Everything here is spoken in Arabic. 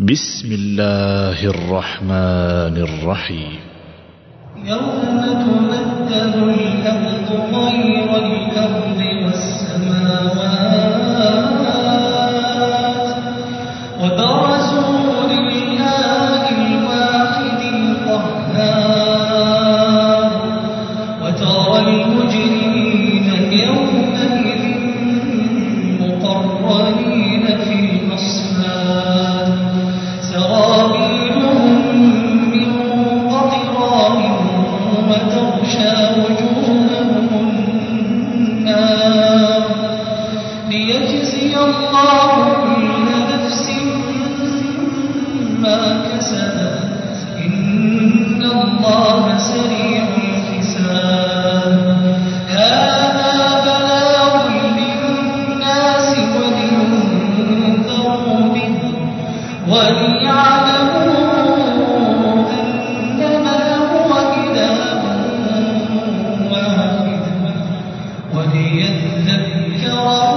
بسم الله الرحمن الرحيم. يوم تبدل الأرض وتغشى وجوههم النار ليجزي الله كل نفس ما كسبت. إن الله سريع الحساب. هذا للناس وليعلموا ليذكر